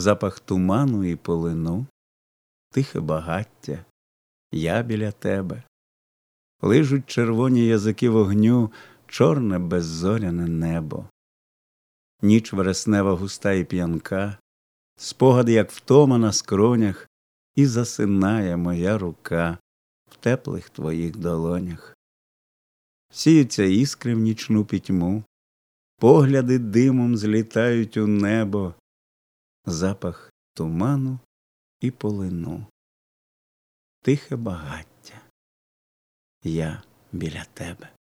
запах туману і полину, тихе багаття, я біля тебе. Лижуть червоні язики вогню, чорне беззоряне небо. Ніч вереснева густа і п'янка, спогади, як втома на скронях, і засинає моя рука в теплих твоїх долонях. Сіються іскри в нічну пітьму, погляди димом злітають у небо, запах туману і полину, тихе багаття, я біля тебе.